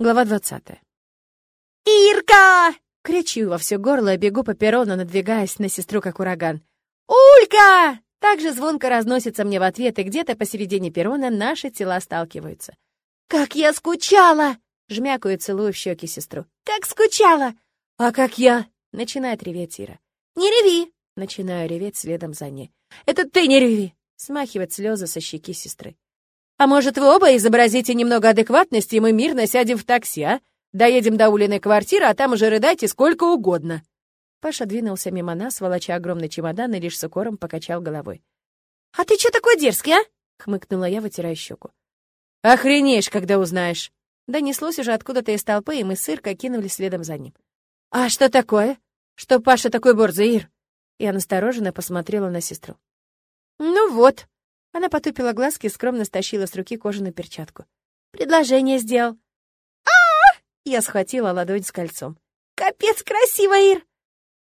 Глава 20. «Ирка!» — кричу во все горло и бегу по перрону, надвигаясь на сестру, как ураган. «Улька!» Также звонко разносится мне в ответ, и где-то посередине перрона наши тела сталкиваются. «Как я скучала!» — жмякаю и целую в щеки сестру. «Как скучала!» «А как я?» — начинает реветь Ира. «Не реви!» — начинаю реветь следом за ней. «Это ты не реви!» — смахивает слезы со щеки сестры. А может, вы оба изобразите немного адекватности, и мы мирно сядем в такси, а? Доедем до Улиной квартиры, а там уже рыдайте сколько угодно». Паша двинулся мимо нас, волоча огромный чемодан, и лишь с укором покачал головой. «А ты что такой дерзкий, а?» — хмыкнула я, вытирая щеку. «Охренеешь, когда узнаешь!» Донеслось уже откуда-то из толпы, и мы с Иркой кинулись следом за ним. «А что такое? Что Паша такой борзый, Ир?» Я настороженно посмотрела на сестру. «Ну вот», она потупила глазки и скромно стащила с руки кожаную перчатку. «Предложение сделал». а Я схватила ладонь с кольцом. «Капец красиво, Ир!»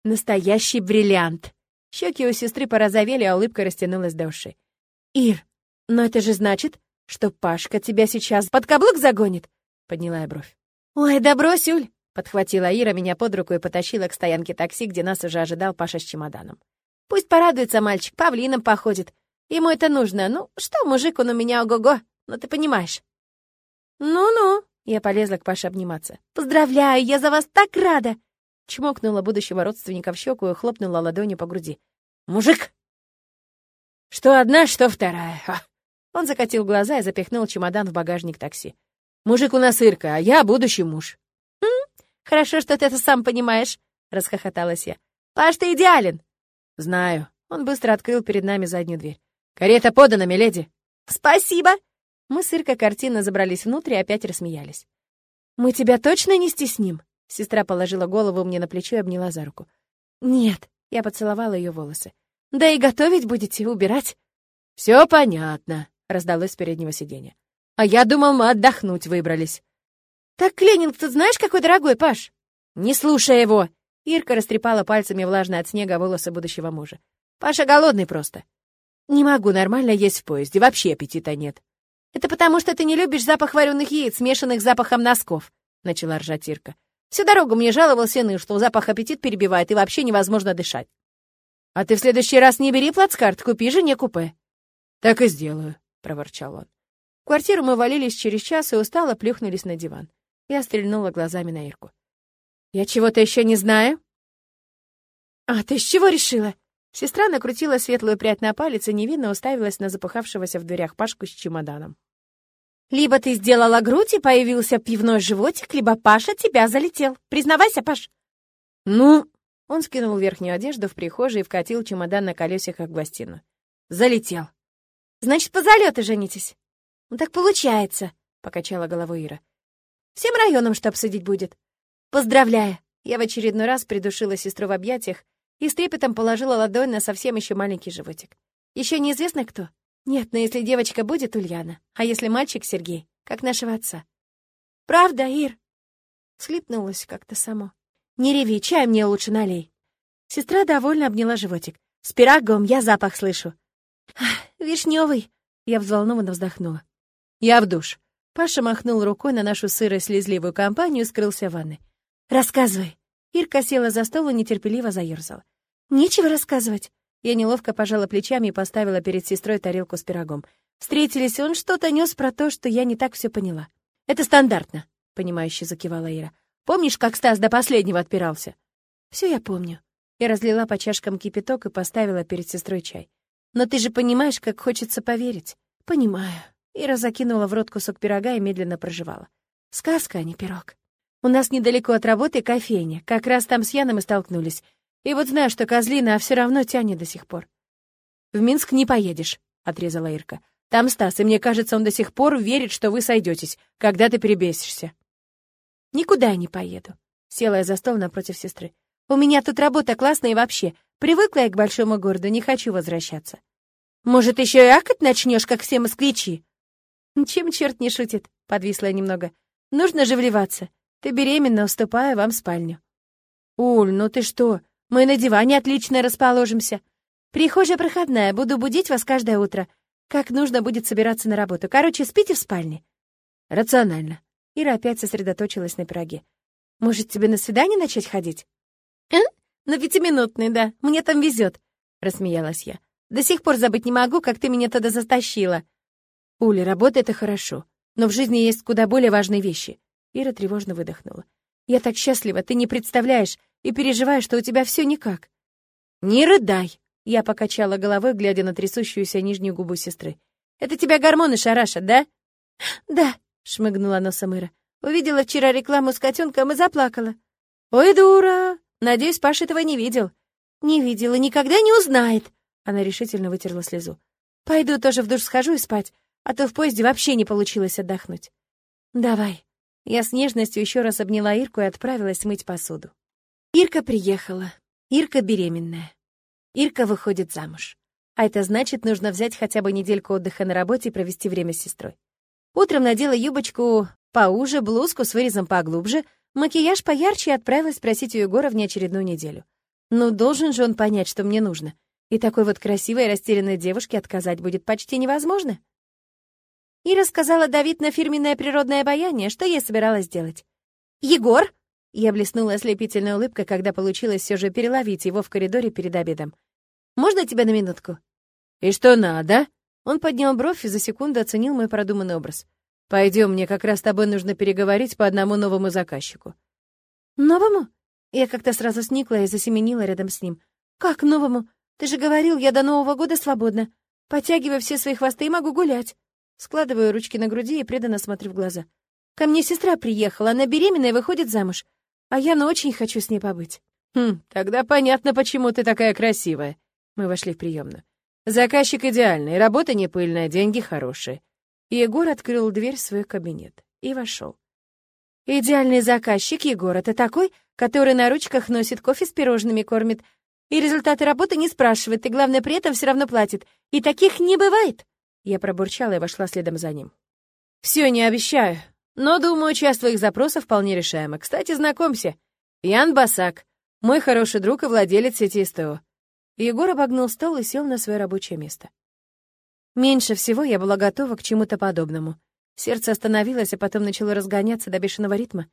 «Настоящий бриллиант!» Щеки у сестры порозовели, а улыбка растянулась до уши. «Ир, но это же значит, что Пашка тебя сейчас под каблук загонит?» Подняла я бровь. «Ой, да брось, Уль!» Подхватила Ира меня под руку и потащила к стоянке такси, где нас уже ожидал Паша с чемоданом. «Пусть порадуется мальчик, павлином походит. Ему это нужно. Ну, что, мужик, он у меня ого-го, ну ты понимаешь. Ну-ну, я полезла к Паше обниматься. Поздравляю, я за вас так рада! Чмокнула будущего родственника в щеку и хлопнула ладонью по груди. Мужик! Что одна, что вторая. Ха. Он закатил глаза и запихнул чемодан в багажник такси. Мужик у нас Ирка, а я будущий муж. «М? Хорошо, что ты это сам понимаешь, расхохоталась я. Паш, ты идеален. Знаю. Он быстро открыл перед нами заднюю дверь. «Карета подана, миледи!» «Спасибо!» Мы с Иркой картинно забрались внутрь и опять рассмеялись. «Мы тебя точно не стесним?» Сестра положила голову мне на плечо и обняла за руку. «Нет», — я поцеловала ее волосы. «Да и готовить будете, убирать?» «Все понятно», — раздалось с переднего сиденья. «А я думал, мы отдохнуть выбрались». «Так Ленинг тут знаешь, какой дорогой, Паш?» «Не слушай его!» Ирка растрепала пальцами влажные от снега волосы будущего мужа. «Паша голодный просто». Не могу нормально есть в поезде, вообще аппетита нет. Это потому, что ты не любишь запах вареных яиц, смешанных с запахом носков, начала ржать Ирка. Всю дорогу мне жаловался Ны, что запах аппетит перебивает и вообще невозможно дышать. А ты в следующий раз не бери плацкарт, купи жене купе. Так и сделаю, проворчал он. В квартиру мы валились через час и устало плюхнулись на диван. Я стрельнула глазами на Ирку. «Я чего-то еще не знаю?» «А ты с чего решила?» Сестра накрутила светлую прядь на палец и невинно уставилась на запыхавшегося в дверях Пашку с чемоданом. «Либо ты сделала грудь и появился пивной животик, либо Паша тебя залетел. Признавайся, Паш!» «Ну...» Он скинул верхнюю одежду в прихожей и вкатил чемодан на колесиках в гостиную. «Залетел». «Значит, по залету женитесь?» «Ну так получается», — покачала головой Ира. «Всем районам что обсудить будет». «Поздравляю!» Я в очередной раз придушила сестру в объятиях и с трепетом положила ладонь на совсем еще маленький животик. Еще неизвестно кто? Нет, но если девочка будет, Ульяна, а если мальчик, Сергей, как нашего отца. Правда, Ир? Слипнулась как-то само. Не реви, чай мне лучше налей. Сестра довольно обняла животик. С пирогом я запах слышу. Вишневый. Я взволнованно вздохнула. Я в душ. Паша махнул рукой на нашу сыро-слезливую компанию и скрылся в ванной. «Рассказывай», Ирка села за стол и нетерпеливо заерзала. «Нечего рассказывать». Я неловко пожала плечами и поставила перед сестрой тарелку с пирогом. Встретились, он что-то нес про то, что я не так все поняла. «Это стандартно», — понимающе закивала Ира. «Помнишь, как Стас до последнего отпирался?» Все я помню». Я разлила по чашкам кипяток и поставила перед сестрой чай. «Но ты же понимаешь, как хочется поверить». «Понимаю». Ира закинула в рот кусок пирога и медленно проживала. «Сказка, а не пирог». У нас недалеко от работы кофейня. Как раз там с Яном и столкнулись. И вот знаю, что козлина, а все равно тянет до сих пор. «В Минск не поедешь», — отрезала Ирка. «Там Стас, и мне кажется, он до сих пор верит, что вы сойдетесь, когда ты перебесишься». «Никуда я не поеду», — села я за стол напротив сестры. «У меня тут работа классная и вообще. Привыкла я к большому городу, не хочу возвращаться». «Может, еще и акать начнешь, как все москвичи?» «Чем черт не шутит?» — подвисла я немного. «Нужно же вливаться. Ты беременна, уступая вам спальню». «Уль, ну ты что? Мы на диване отлично расположимся. Прихожая проходная, буду будить вас каждое утро. Как нужно будет собираться на работу. Короче, спите в спальне». «Рационально». Ира опять сосредоточилась на пироге. «Может, тебе на свидание начать ходить?» «Э? На пятиминутный, да. Мне там везет», — рассмеялась я. «До сих пор забыть не могу, как ты меня туда застащила». «Уля, работа — это хорошо, но в жизни есть куда более важные вещи». Ира тревожно выдохнула. «Я так счастлива, ты не представляешь, и переживаю, что у тебя все никак». «Не рыдай!» — я покачала головой, глядя на трясущуюся нижнюю губу сестры. «Это тебя гормоны шарашат, да?» «Да», — шмыгнула носом Ира. «Увидела вчера рекламу с котенком и заплакала». «Ой, дура! Надеюсь, Паша этого не видел». «Не видел и никогда не узнает!» Она решительно вытерла слезу. «Пойду тоже в душ схожу и спать, а то в поезде вообще не получилось отдохнуть». «Давай». Я с нежностью еще раз обняла Ирку и отправилась мыть посуду. Ирка приехала. Ирка беременная. Ирка выходит замуж. А это значит, нужно взять хотя бы недельку отдыха на работе и провести время с сестрой. Утром надела юбочку поуже, блузку с вырезом поглубже, макияж поярче и отправилась просить у Егора внеочередную неделю. Ну, должен же он понять, что мне нужно. И такой вот красивой растерянной девушке отказать будет почти невозможно. И рассказала Давид на фирменное природное обаяние, что я собиралась делать. «Егор!» Я блеснула ослепительной улыбкой, когда получилось все же переловить его в коридоре перед обедом. «Можно тебя на минутку?» «И что надо?» Он поднял бровь и за секунду оценил мой продуманный образ. Пойдем, мне как раз с тобой нужно переговорить по одному новому заказчику». «Новому?» Я как-то сразу сникла и засеменила рядом с ним. «Как новому? Ты же говорил, я до Нового года свободна. Потягивая все свои хвосты, могу гулять». Складываю ручки на груди и преданно смотрю в глаза. «Ко мне сестра приехала, она беременная и выходит замуж. А я ну очень хочу с ней побыть». «Хм, тогда понятно, почему ты такая красивая». Мы вошли в приемную. Заказчик идеальный, работа не пыльная, деньги хорошие. Егор открыл дверь в свой кабинет и вошел. Идеальный заказчик Егор — это такой, который на ручках носит кофе с пирожными, кормит, и результаты работы не спрашивает, и, главное, при этом все равно платит. И таких не бывает. Я пробурчала и вошла следом за ним. Все не обещаю, но, думаю, часть твоих запросов вполне решаема. Кстати, знакомься. Ян Басак, мой хороший друг и владелец сети СТО. Егор обогнул стол и сел на свое рабочее место. Меньше всего я была готова к чему-то подобному. Сердце остановилось, а потом начало разгоняться до бешеного ритма.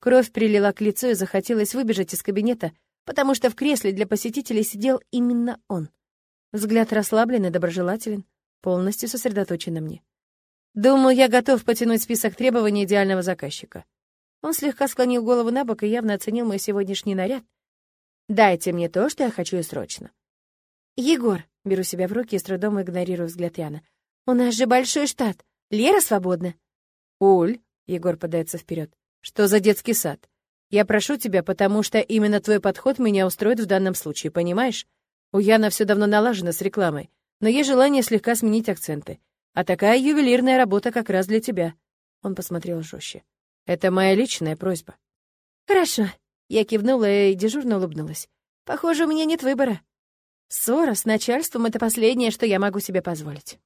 Кровь прилила к лицу и захотелось выбежать из кабинета, потому что в кресле для посетителей сидел именно он. Взгляд расслаблен и доброжелателен, полностью сосредоточен на мне. Думаю, я готов потянуть список требований идеального заказчика. Он слегка склонил голову на бок и явно оценил мой сегодняшний наряд. «Дайте мне то, что я хочу и срочно». «Егор», — беру себя в руки и с трудом игнорирую взгляд Яна, «у нас же большой штат. Лера свободна». «Уль», — Егор подается вперед, «что за детский сад? Я прошу тебя, потому что именно твой подход меня устроит в данном случае, понимаешь? У Яна все давно налажено с рекламой, но есть желание слегка сменить акценты. А такая ювелирная работа как раз для тебя». Он посмотрел жестче. «Это моя личная просьба». «Хорошо». Я кивнула и дежурно улыбнулась. «Похоже, у меня нет выбора». Ссора с начальством — это последнее, что я могу себе позволить.